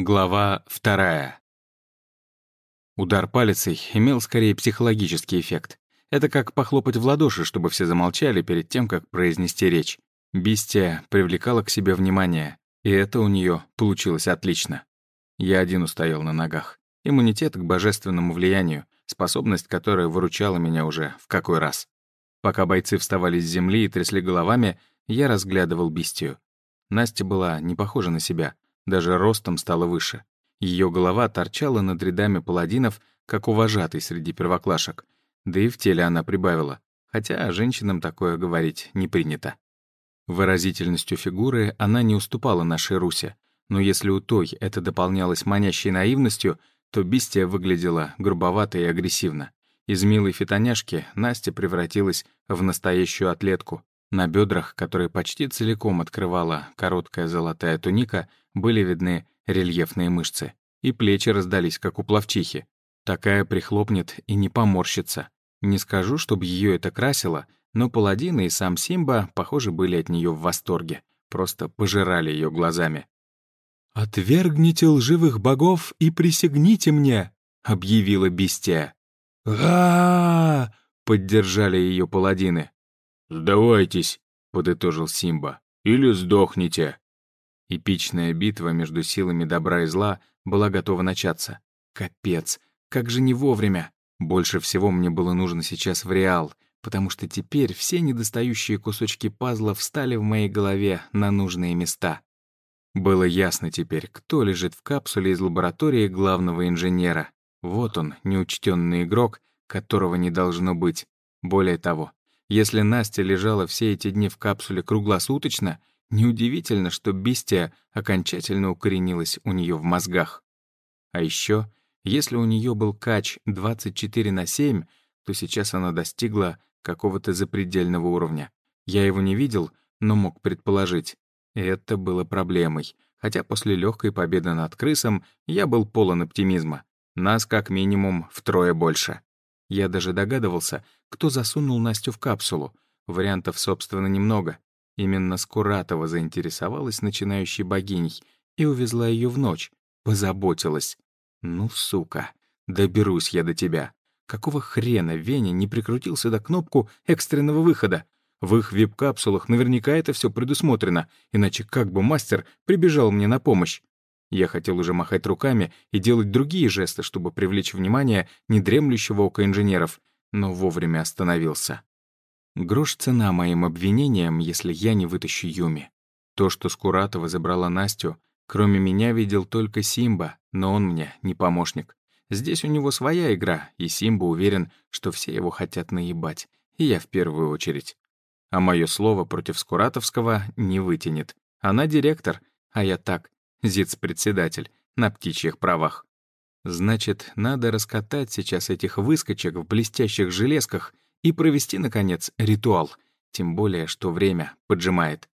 Глава вторая. Удар палицей имел скорее психологический эффект. Это как похлопать в ладоши, чтобы все замолчали перед тем, как произнести речь. Бистия привлекала к себе внимание, и это у нее получилось отлично. Я один устоял на ногах. Иммунитет к божественному влиянию, способность которая выручала меня уже в какой раз. Пока бойцы вставали с земли и трясли головами, я разглядывал бистию. Настя была не похожа на себя — даже ростом стала выше. Ее голова торчала над рядами паладинов, как уважатый среди первоклашек. Да и в теле она прибавила, хотя женщинам такое говорить не принято. Выразительностью фигуры она не уступала нашей Русе, но если у той это дополнялось манящей наивностью, то Бистия выглядела грубовато и агрессивно. Из милой фитоняшки Настя превратилась в настоящую атлетку. На бедрах, которые почти целиком открывала короткая золотая туника, были видны рельефные мышцы, и плечи раздались, как у плавчихи. Такая прихлопнет и не поморщится. Не скажу, чтобы ее это красило, но паладины и сам Симба, похоже, были от нее в восторге, просто пожирали ее глазами. «Отвергните лживых богов и присягните мне!» — объявила Бестия. а поддержали ее паладины. «Сдавайтесь!» — подытожил Симба. «Или сдохните!» Эпичная битва между силами добра и зла была готова начаться. Капец, как же не вовремя. Больше всего мне было нужно сейчас в Реал, потому что теперь все недостающие кусочки пазла встали в моей голове на нужные места. Было ясно теперь, кто лежит в капсуле из лаборатории главного инженера. Вот он, неучтенный игрок, которого не должно быть. Более того, если Настя лежала все эти дни в капсуле круглосуточно, Неудивительно, что бестия окончательно укоренилась у нее в мозгах. А еще, если у нее был кач 24 на 7, то сейчас она достигла какого-то запредельного уровня. Я его не видел, но мог предположить. Это было проблемой, хотя после легкой победы над крысом я был полон оптимизма. Нас как минимум втрое больше. Я даже догадывался, кто засунул Настю в капсулу. Вариантов, собственно, немного. Именно Скуратова заинтересовалась начинающей богиней и увезла ее в ночь, позаботилась. «Ну, сука, доберусь я до тебя. Какого хрена Веня не прикрутил сюда кнопку экстренного выхода? В их вип-капсулах наверняка это все предусмотрено, иначе как бы мастер прибежал мне на помощь? Я хотел уже махать руками и делать другие жесты, чтобы привлечь внимание недремлющего ока инженеров, но вовремя остановился. Грош цена моим обвинениям, если я не вытащу Юми. То, что Скуратова забрала Настю, кроме меня видел только Симба, но он мне не помощник. Здесь у него своя игра, и Симба уверен, что все его хотят наебать, и я в первую очередь. А мое слово против Скуратовского не вытянет. Она директор, а я так, зиц-председатель, на птичьих правах. Значит, надо раскатать сейчас этих выскочек в блестящих железках — и провести, наконец, ритуал, тем более, что время поджимает.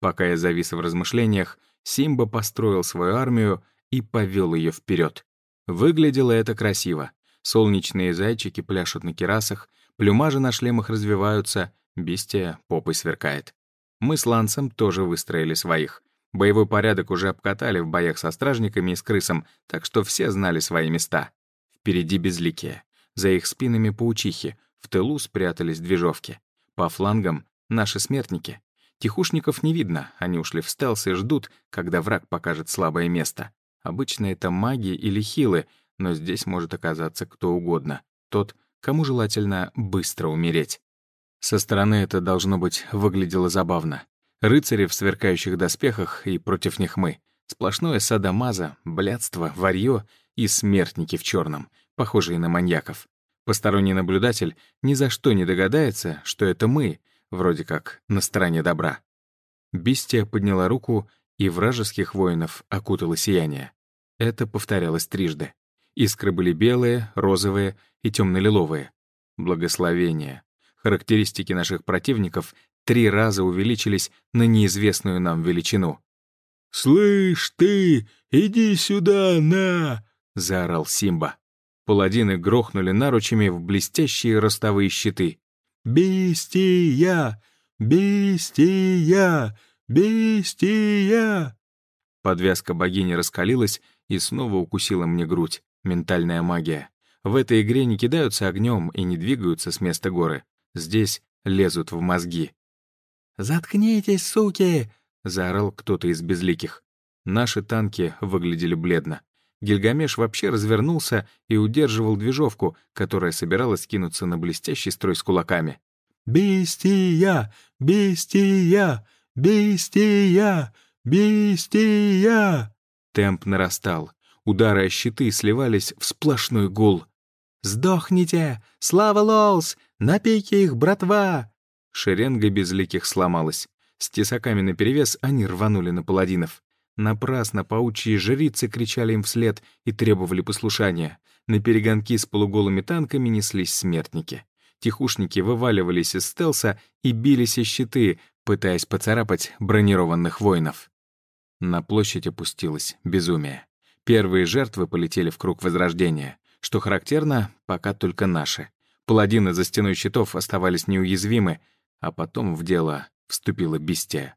Пока я завис в размышлениях, Симба построил свою армию и повел ее вперед. Выглядело это красиво. Солнечные зайчики пляшут на керасах, плюмажи на шлемах развиваются, бестия попой сверкает. Мы с Лансом тоже выстроили своих. Боевой порядок уже обкатали в боях со стражниками и с крысом, так что все знали свои места. Впереди безликие. За их спинами паучихи, в тылу спрятались движовки. По флангам — наши смертники. Тихушников не видно, они ушли в стелс и ждут, когда враг покажет слабое место. Обычно это маги или хилы, но здесь может оказаться кто угодно. Тот, кому желательно быстро умереть. Со стороны это, должно быть, выглядело забавно. Рыцари в сверкающих доспехах, и против них мы. Сплошное садомаза, блядство, варьё и смертники в черном, похожие на маньяков. Посторонний наблюдатель ни за что не догадается, что это мы, вроде как, на стороне добра. Бестия подняла руку, и вражеских воинов окутало сияние. Это повторялось трижды. Искры были белые, розовые и темно-лиловые. Благословение. Характеристики наших противников три раза увеличились на неизвестную нам величину. «Слышь ты, иди сюда, на!» — заорал Симба. Паладины грохнули наручами в блестящие ростовые щиты. «Бестия! Бестия! Бестия!» Подвязка богини раскалилась и снова укусила мне грудь. Ментальная магия. В этой игре не кидаются огнем и не двигаются с места горы. Здесь лезут в мозги. «Заткнитесь, суки!» — заорал кто-то из безликих. Наши танки выглядели бледно. Гильгамеш вообще развернулся и удерживал движовку, которая собиралась кинуться на блестящий строй с кулаками. «Бестия! Бестия! Бестия! Бестия!» Темп нарастал. Удары о щиты сливались в сплошной гул. «Сдохните! Слава Лоус! На пике их, братва!» Шеренга безликих сломалась. С тесаками наперевес они рванули на паладинов. Напрасно паучьи жрицы кричали им вслед и требовали послушания. На перегонки с полуголыми танками неслись смертники. Тихушники вываливались из стелса и бились из щиты, пытаясь поцарапать бронированных воинов. На площадь опустилось безумие. Первые жертвы полетели в круг возрождения. Что характерно, пока только наши. Паладины за стеной щитов оставались неуязвимы, а потом в дело вступила бестия.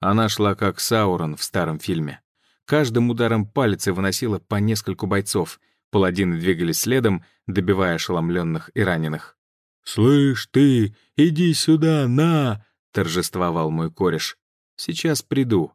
Она шла как Саурон в старом фильме. Каждым ударом пальца выносила по нескольку бойцов. Паладины двигались следом, добивая ошеломленных и раненых. «Слышь ты, иди сюда, на!» — торжествовал мой кореш. «Сейчас приду».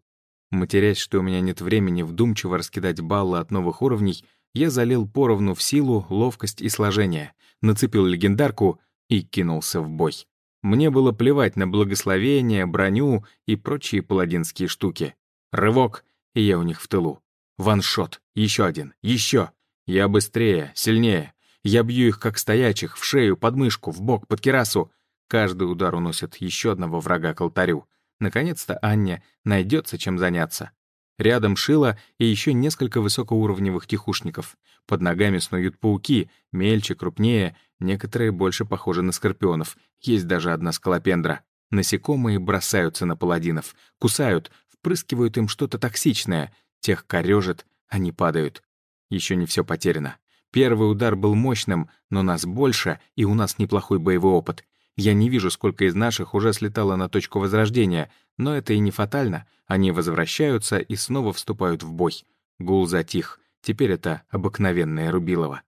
Матерясь, что у меня нет времени вдумчиво раскидать баллы от новых уровней, я залил поровну в силу, ловкость и сложение, нацепил легендарку и кинулся в бой. Мне было плевать на благословение, броню и прочие паладинские штуки. Рывок, и я у них в тылу. Ваншот, еще один, еще. Я быстрее, сильнее. Я бью их как стоячих, в шею, под мышку, в бок, под кирасу. Каждый удар уносит еще одного врага к алтарю. Наконец-то Анне найдется чем заняться. Рядом Шила и еще несколько высокоуровневых тихушников. Под ногами снуют пауки, мельче, крупнее, некоторые больше похожи на скорпионов. Есть даже одна скалопендра. Насекомые бросаются на паладинов, кусают, впрыскивают им что-то токсичное. Тех корежит, они падают. Еще не все потеряно. Первый удар был мощным, но нас больше, и у нас неплохой боевой опыт. Я не вижу, сколько из наших уже слетало на точку возрождения, но это и не фатально. Они возвращаются и снова вступают в бой. Гул затих. Теперь это обыкновенное Рубилово.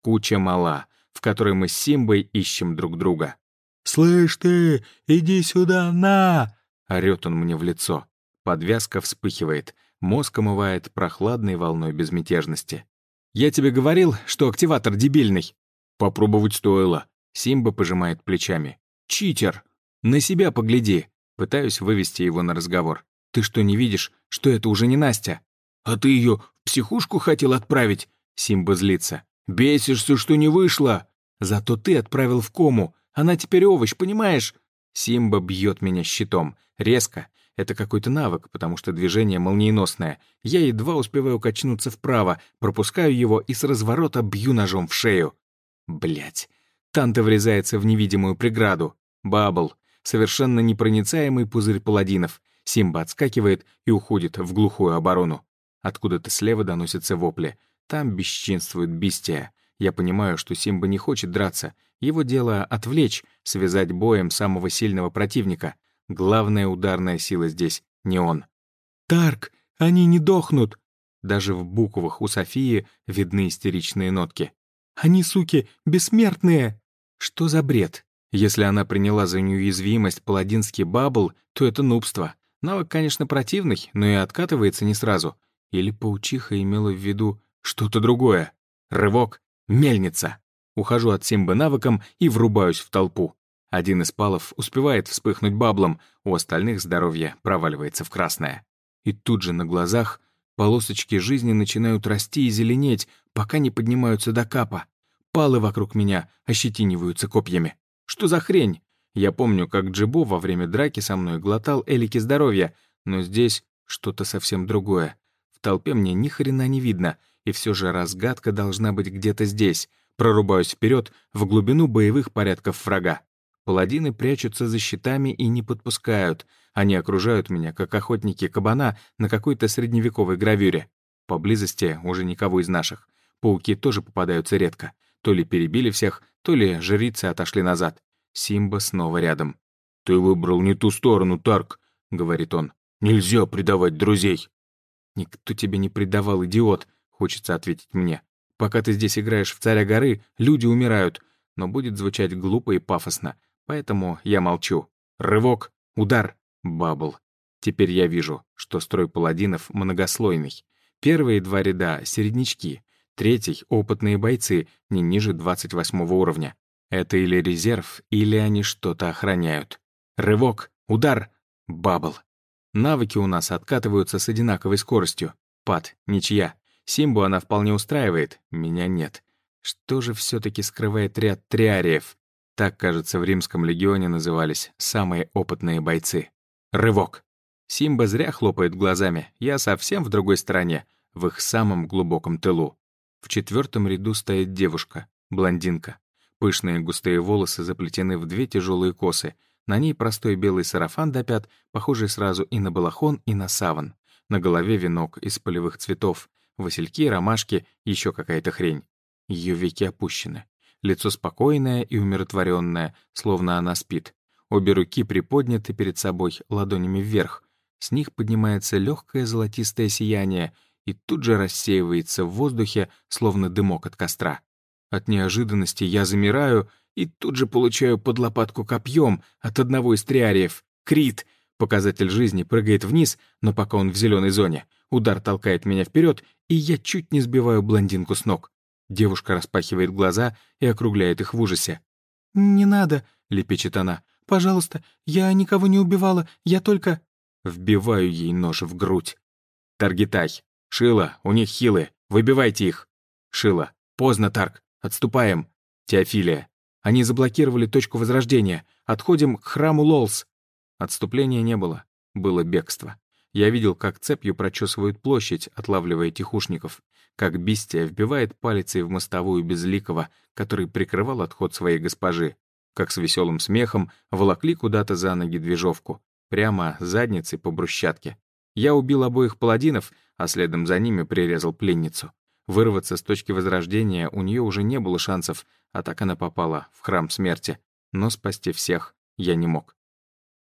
Куча мала, в которой мы с Симбой ищем друг друга. «Слышь ты, иди сюда, на!» — орёт он мне в лицо. Подвязка вспыхивает, мозг омывает прохладной волной безмятежности. «Я тебе говорил, что активатор дебильный?» «Попробовать стоило», Симба пожимает плечами. «Читер! На себя погляди!» Пытаюсь вывести его на разговор. «Ты что, не видишь, что это уже не Настя?» «А ты ее в психушку хотел отправить?» Симба злится. «Бесишься, что не вышло!» «Зато ты отправил в кому. Она теперь овощ, понимаешь?» Симба бьет меня щитом. Резко. Это какой-то навык, потому что движение молниеносное. Я едва успеваю качнуться вправо, пропускаю его и с разворота бью ножом в шею. Блять. Танта врезается в невидимую преграду. Бабл. Совершенно непроницаемый пузырь паладинов. Симба отскакивает и уходит в глухую оборону. Откуда-то слева доносятся вопли. Там бесчинствует бестия. Я понимаю, что Симба не хочет драться. Его дело — отвлечь, связать боем самого сильного противника. Главная ударная сила здесь — не он. «Тарк, они не дохнут!» Даже в буквах у Софии видны истеричные нотки. «Они, суки, бессмертные!» Что за бред? Если она приняла за неуязвимость паладинский бабл, то это нубство. Навык, конечно, противный, но и откатывается не сразу. Или паучиха имела в виду что-то другое. Рывок, мельница. Ухожу от Симбы навыком и врубаюсь в толпу. Один из палов успевает вспыхнуть баблом, у остальных здоровье проваливается в красное. И тут же на глазах полосочки жизни начинают расти и зеленеть, пока не поднимаются до капа. Палы вокруг меня ощетиниваются копьями. Что за хрень? Я помню, как Джибо во время драки со мной глотал элики здоровья, но здесь что-то совсем другое. Толпе мне ни хрена не видно, и все же разгадка должна быть где-то здесь. Прорубаюсь вперед в глубину боевых порядков врага. Паладины прячутся за щитами и не подпускают. Они окружают меня, как охотники кабана на какой-то средневековой гравюре. Поблизости уже никого из наших. Пауки тоже попадаются редко. То ли перебили всех, то ли жрицы отошли назад. Симба снова рядом. «Ты выбрал не ту сторону, Тарк», — говорит он. «Нельзя предавать друзей». «Никто тебя не предавал, идиот», — хочется ответить мне. «Пока ты здесь играешь в царя горы, люди умирают». Но будет звучать глупо и пафосно, поэтому я молчу. Рывок, удар, бабл. Теперь я вижу, что строй паладинов многослойный. Первые два ряда — середнячки, третий — опытные бойцы, не ниже 28 уровня. Это или резерв, или они что-то охраняют. Рывок, удар, бабл. Навыки у нас откатываются с одинаковой скоростью. Пад, ничья. Симбу она вполне устраивает, меня нет. Что же все таки скрывает ряд триариев? Так, кажется, в римском легионе назывались самые опытные бойцы. Рывок. Симба зря хлопает глазами, я совсем в другой стороне, в их самом глубоком тылу. В четвертом ряду стоит девушка, блондинка. Пышные густые волосы заплетены в две тяжелые косы — на ней простой белый сарафан до пят, похожий сразу и на балахон, и на саван. На голове венок из полевых цветов, васильки, ромашки, еще какая-то хрень. Ее веки опущены. Лицо спокойное и умиротворенное, словно она спит. Обе руки приподняты перед собой ладонями вверх. С них поднимается легкое золотистое сияние и тут же рассеивается в воздухе, словно дымок от костра. От неожиданности я замираю и тут же получаю под лопатку копьем от одного из триариев. Крит. Показатель жизни прыгает вниз, но пока он в зеленой зоне. Удар толкает меня вперед, и я чуть не сбиваю блондинку с ног. Девушка распахивает глаза и округляет их в ужасе. «Не надо», — лепечет она. «Пожалуйста, я никого не убивала, я только...» Вбиваю ей нож в грудь. «Таргитай! Шила, у них хилы, выбивайте их!» «Шила, поздно, Тарг, отступаем!» «Теофилия, они заблокировали точку возрождения. Отходим к храму Лолс. Отступления не было. Было бегство. Я видел, как цепью прочесывают площадь, отлавливая тихушников, как бестия вбивает палицей в мостовую безликого, который прикрывал отход своей госпожи, как с веселым смехом волокли куда-то за ноги движовку, прямо задницей по брусчатке. Я убил обоих паладинов, а следом за ними прирезал пленницу. Вырваться с точки возрождения у нее уже не было шансов, а так она попала в храм смерти. Но спасти всех я не мог.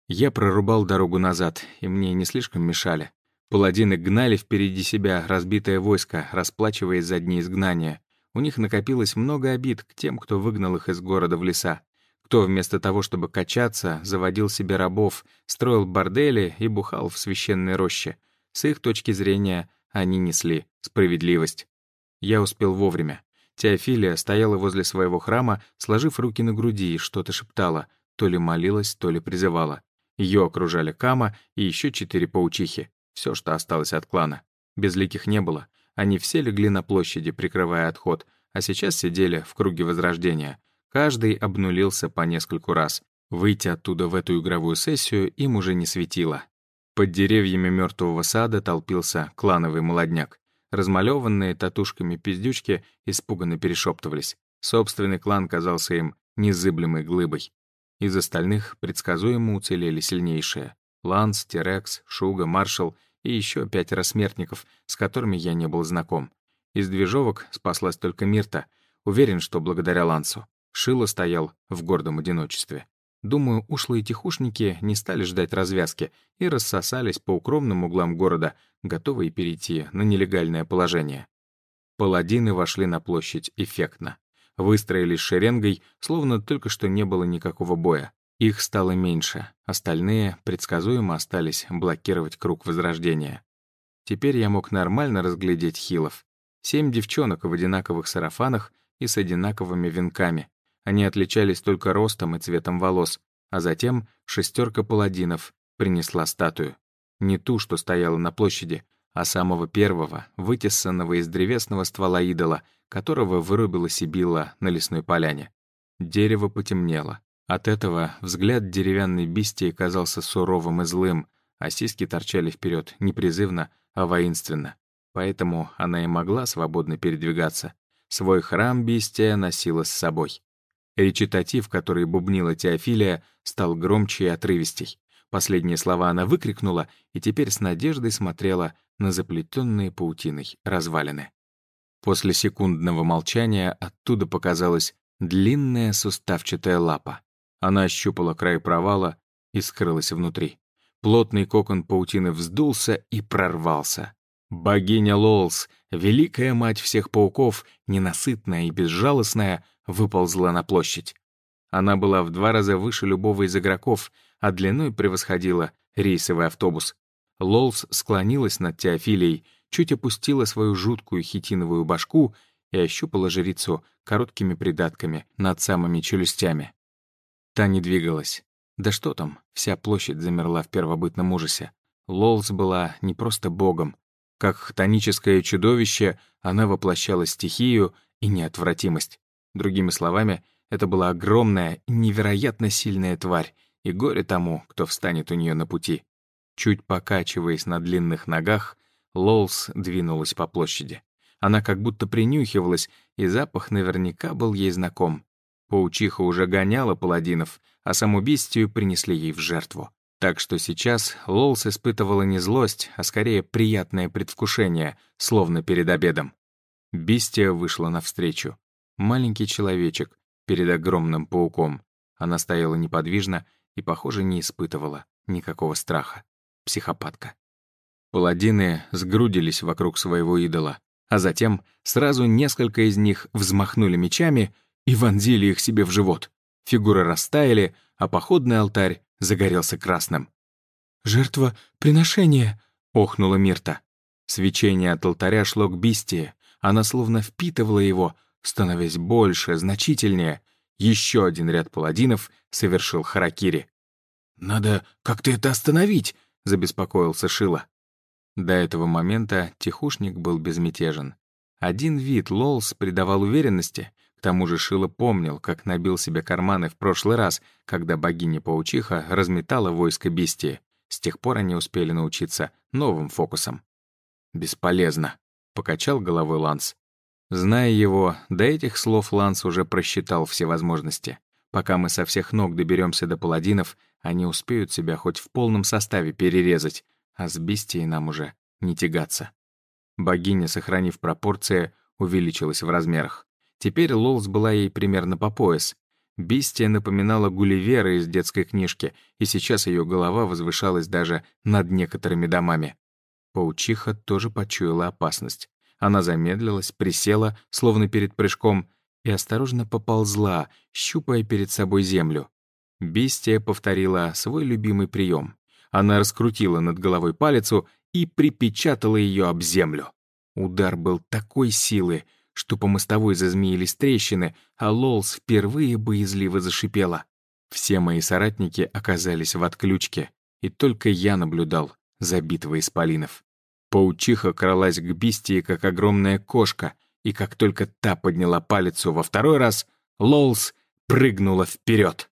Я прорубал дорогу назад, и мне не слишком мешали. Паладины гнали впереди себя разбитое войско, расплачиваясь за дни изгнания. У них накопилось много обид к тем, кто выгнал их из города в леса. Кто вместо того, чтобы качаться, заводил себе рабов, строил бордели и бухал в священной роще. С их точки зрения они несли справедливость. Я успел вовремя. Теофилия стояла возле своего храма, сложив руки на груди и что-то шептала, то ли молилась, то ли призывала. Ее окружали Кама и еще четыре паучихи. Все, что осталось от клана. Безликих не было. Они все легли на площади, прикрывая отход, а сейчас сидели в круге Возрождения. Каждый обнулился по нескольку раз. Выйти оттуда в эту игровую сессию им уже не светило. Под деревьями мертвого сада толпился клановый молодняк. Размалеванные татушками пиздючки испуганно перешептывались. Собственный клан казался им незыблемой глыбой. Из остальных предсказуемо уцелели сильнейшие. Ланс, Терекс, Шуга, Маршал и еще пятеро смертников, с которыми я не был знаком. Из движовок спаслась только Мирта. Уверен, что благодаря Лансу. Шило стоял в гордом одиночестве. Думаю, ушлые тихушники не стали ждать развязки и рассосались по укромным углам города, готовые перейти на нелегальное положение. Паладины вошли на площадь эффектно. Выстроились шеренгой, словно только что не было никакого боя. Их стало меньше, остальные предсказуемо остались блокировать круг Возрождения. Теперь я мог нормально разглядеть хилов. Семь девчонок в одинаковых сарафанах и с одинаковыми венками, они отличались только ростом и цветом волос, а затем шестерка паладинов принесла статую. Не ту, что стояла на площади, а самого первого, вытесанного из древесного ствола идола, которого вырубила Сибилла на лесной поляне. Дерево потемнело. От этого взгляд деревянной бестии казался суровым и злым, а сиськи торчали вперед не призывно, а воинственно. Поэтому она и могла свободно передвигаться. Свой храм бестия носила с собой. Речитатив, который бубнила Теофилия, стал громче и отрывистей. Последние слова она выкрикнула и теперь с надеждой смотрела на заплетенные паутиной развалины. После секундного молчания оттуда показалась длинная суставчатая лапа. Она ощупала край провала и скрылась внутри. Плотный кокон паутины вздулся и прорвался. Богиня Лолс, великая мать всех пауков, ненасытная и безжалостная, выползла на площадь. Она была в два раза выше любого из игроков, а длиной превосходила рейсовый автобус. Лолс склонилась над Теофилией, чуть опустила свою жуткую хитиновую башку и ощупала жрицу короткими придатками над самыми челюстями. Та не двигалась. Да что там, вся площадь замерла в первобытном ужасе. Лолс была не просто богом. Как хтоническое чудовище, она воплощала стихию и неотвратимость. Другими словами, это была огромная невероятно сильная тварь, и горе тому, кто встанет у нее на пути. Чуть покачиваясь на длинных ногах, Лолс двинулась по площади. Она как будто принюхивалась, и запах наверняка был ей знаком. Паучиха уже гоняла паладинов, а саму бестию принесли ей в жертву. Так что сейчас Лолс испытывала не злость, а скорее приятное предвкушение, словно перед обедом. Бестия вышла навстречу. Маленький человечек перед огромным пауком. Она стояла неподвижно и, похоже, не испытывала никакого страха. Психопатка. Паладины сгрудились вокруг своего идола, а затем сразу несколько из них взмахнули мечами — и вонзили их себе в живот. Фигуры растаяли, а походный алтарь загорелся красным. «Жертва приношения!» — охнула Мирта. Свечение от алтаря шло к бистии. Она словно впитывала его, становясь больше, значительнее. Еще один ряд паладинов совершил харакири. «Надо как-то это остановить!» — забеспокоился Шила. До этого момента тихушник был безмятежен. Один вид Лолс придавал уверенности, к тому же Шила помнил, как набил себе карманы в прошлый раз, когда богиня-паучиха разметала войско бестии. С тех пор они успели научиться новым фокусам. «Бесполезно», — покачал головой Ланс. Зная его, до этих слов Ланс уже просчитал все возможности. Пока мы со всех ног доберемся до паладинов, они успеют себя хоть в полном составе перерезать, а с бестией нам уже не тягаться. Богиня, сохранив пропорции, увеличилась в размерах. Теперь Лолс была ей примерно по пояс. Бестия напоминала Гулливера из детской книжки, и сейчас ее голова возвышалась даже над некоторыми домами. Паучиха тоже почуяла опасность. Она замедлилась, присела, словно перед прыжком, и осторожно поползла, щупая перед собой землю. Бестия повторила свой любимый прием. Она раскрутила над головой палицу и припечатала ее об землю. Удар был такой силы, что по мостовой зазмеились трещины, а Лолс впервые боязливо зашипела. Все мои соратники оказались в отключке, и только я наблюдал за битвой исполинов. Паучиха кралась к бистии, как огромная кошка, и как только та подняла палицу во второй раз, Лолс прыгнула вперед.